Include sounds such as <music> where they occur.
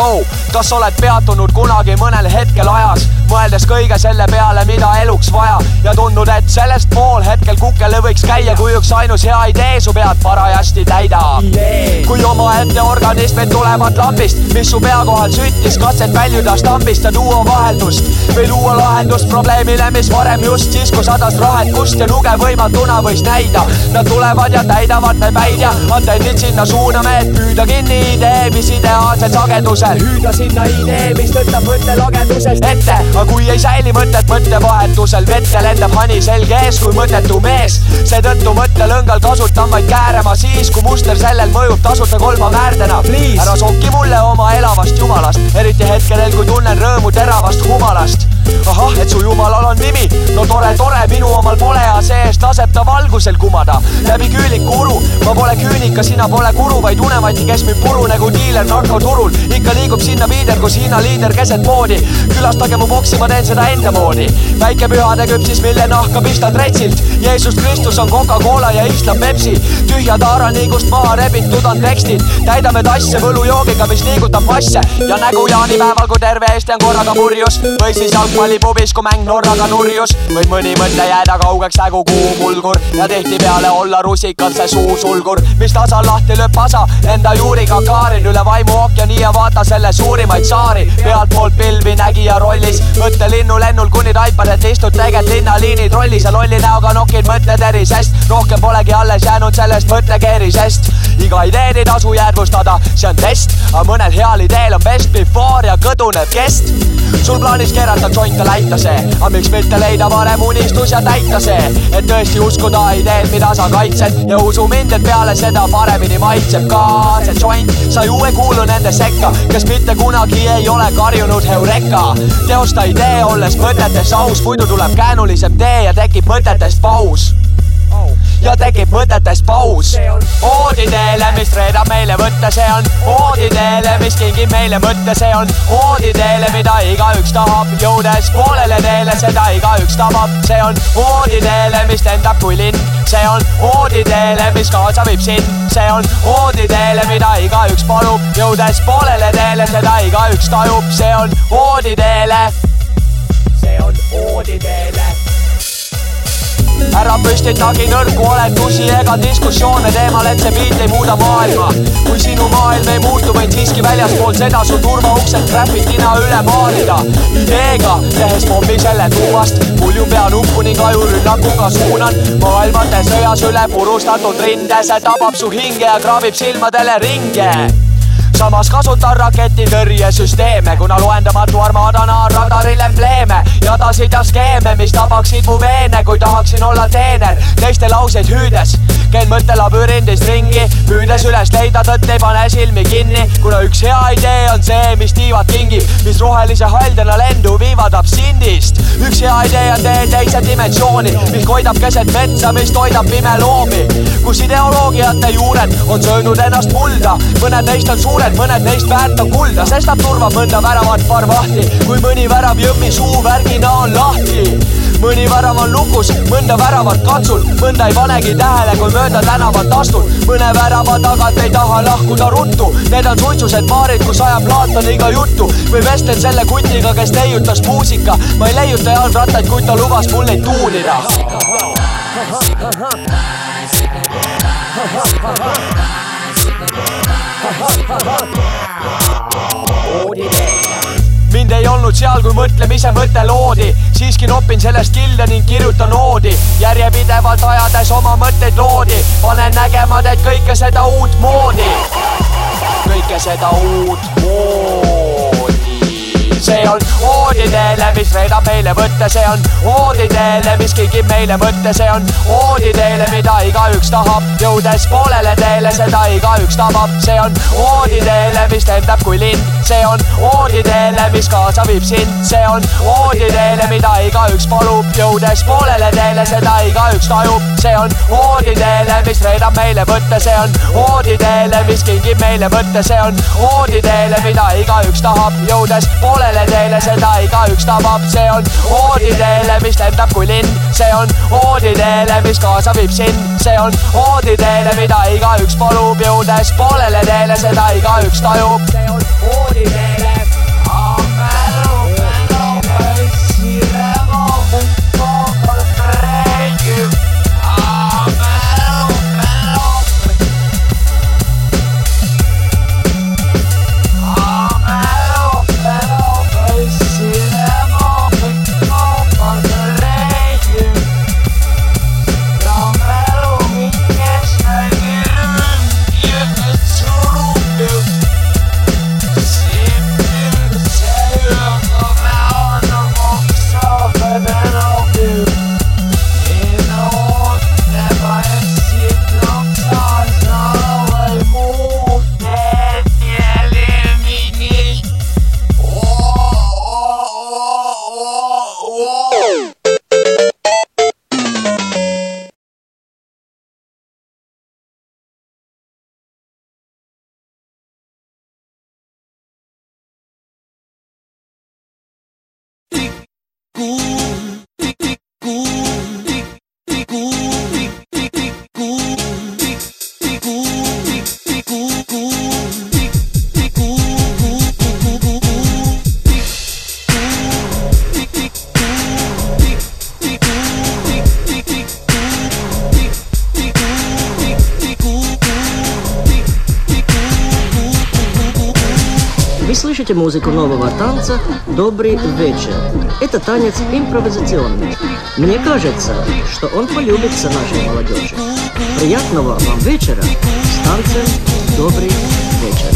oh,. kas oled peatunud kunagi mõnel hetkel ajas, mõeldes kõige selle peale, mida eluks vaja ja tundnud, et sellest pool hetkel kukele võiks käia, kui üks ainus hea idee su pead parajasti täidab. kui omaette organismid tulevad lambist, mis su pea kohal süttis, katset väljuda stambist ja tuua vaheldust või luua lahendust probleemile, mis varem just siis, kui sadas rahet kust ja nuge võimatuna võis näida. Nad tulevad ja täidavad me päid ja antennid sinna suuname, et püüda kinni idee, mis ideaalsel sagedusel vahel hüüda sinna idee, mis tõstab mõttelagedusest ette. aga kui ei säili mõtet mõttevahetusel, vette lendab hani selge ees kui mõttetu mees. seetõttu mõttelõngal kasutan vaid käärema siis, kui muster sellel mõjub tasuta kolma määrdena. ära soki mulle oma elavast jumalast, eriti hetkedel, kui tunnen rõõmu teravast humalast ahah, et su jumalal on nimi, no tore, tore, minu omal pole ja see-eest valgusel kumada läbi küüliku uru. ma pole küünika, sina pole kuru, vaid unevati, kes müüb puru nagu diiler narkoturul. ikka liigub sinna piider, kus Hiina liider keset poodi. külastage mu boksi, ma teen seda enda moodi. väikepühade küpsis, mille nahka pistad retsilt. Jeesus Kristus on Coca-Cola ja islam Pepsi. tühja taaraniigust maha rebitud on tekstid. täidame tasse võlujoogiga, mis liigutab masse ja nägu jaanipäeval, kui terve Eesti on korraga purjus või siis jalgpall jalgpallipubis, kui mäng Norraga nurjus, võib mõni mõte jääda kaugeks nagu kuumulgur ja tihtipeale olla rusikalt see suusulgur, mis tasal lahti lööb pasa enda juuriga kaarin üle vaimu ookeani ja vaata selle suurimaid saari. pealtpoolt pilvi nägija rollis, mõttelinnu lennul kuni taipad, et istud tegelikult linnaliini trollis ja lolli näoga nokid mõtted erisest. rohkem polegi alles jäänud sellest mõttekeerisest. Iga ideed ei tasu jäädvustada, see on test, aga mõnel heal ideel on best before ja kõdunev kest. sul plaanis keerata võita läita see, aga miks mitte leida varem unistus ja täita see, et tõesti uskuda ideed, mida sa kaitsed ja usu mind, et peale seda paremini maitseb ka see joint. sa ju ei kuulu nende sekka, kes mitte kunagi ei ole karjunud Heureka. teosta idee, olles mõtetes aus, muidu tuleb käänulisem tee ja tekib mõtetest paus ja tekib mõtetes paus. ooditeele, mis reedab meile võtte, see on ooditeele, mis kingib meile mõtte, see on ooditeele, mida igaüks tahab, jõudes poolele teele, seda igaüks tabab, see on ooditeele, mis lendab kui lind, see on ooditeele, mis kaasa viib sind, see on ooditeele, mida igaüks palub, jõudes poolele teele, seda igaüks tajub, see on ooditeele. see on ooditeele ära püstitagi nõrku oletusi ega diskussioone teemal, et see beat ei muuda maailma. kui sinu maailm ei muutu, võid siiski väljaspool seda su turvauksed graffitina üle maalida. ideega tehes pommi selle tuumast, puljun pea nuppu ning ajurünnakuga suunan maailmate sõjas üle purustatud rinde, see tabab su hinge ja kraabib silmadele ringe samas kasutan raketitõrjesüsteeme, kuna loendamatu armaadana on radaril embleeme, jadasid ja skeeme, mis tabaksid mu veene, kui tahaksin olla teener, teiste lauseid hüüdes. käin mõttelabürindis ringi, püüdes üles leida tõtt, ei pane silmi kinni, kuna üks hea idee on see, mis tiivad kingib, mis rohelise haldjana lendu viivad absindist. üks hea idee on tee teise dimensiooni, mis koidab keset metsa, mis toidab pimeloomi, kus ideoloogiate juured on söönud ennast mulda, mõned neist on suured mõned, mõned neist väärt on kulda, sest nad turvab mõnda väravat farvahti, kui mõni värav jõmmi suuvärgina on lahti mõni värav on lukus, mõnda väravat katsun, mõnda ei panegi tähele, kui mööda tänavat astun. mõne värava tagant ei taha lahkuda ruttu, need on suitsused baarid, kus ajab Platoniga juttu või vestlen selle kutiga, kes leiutas muusika. ma ei leiuta jalgrattaid, kuid ta lubas mul neid tuunida. <laughs> mind ei olnud seal, kui mõtlemise mõte loodi, siiski nopin sellest kilde ning kirjutan oodi, järjepidevalt ajades oma mõtteid loodi, panen nägema teid kõike seda uutmoodi, kõike seda uutmoodi see on ooditeele, mis reedab meile mõtte, see on ooditeele, mis kingib meile mõtte, see on ooditeele, mida igaüks tahab, jõudes poolele teele, seda igaüks tabab, see on ooditeele, mis lendab kui lind, see on ooditeele, mis kaasa viib sind, see on ooditeele, mida igaüks palub, jõudes poolele teele, seda igaüks tajub, see on ooditeele, mis reedab meile mõtte, see on ooditeele, mis kingib meile mõtte, see on ooditeele, mida igaüks tahab, jõudes poolele teele, seda igaüks tabab, see on ooditeele, mis lendab kui lind, see on ooditeele, mis kaasa viib sind, see on vooditeele, mida igaüks palub, jõudes poolele teele, seda igaüks tajub. see on vooditeele. I'm a little bit of a слышите музыку нового танца «Добрый вечер». Это танец импровизационный. Мне кажется, что он полюбится нашей молодежи. Приятного вам вечера с танцем «Добрый вечер».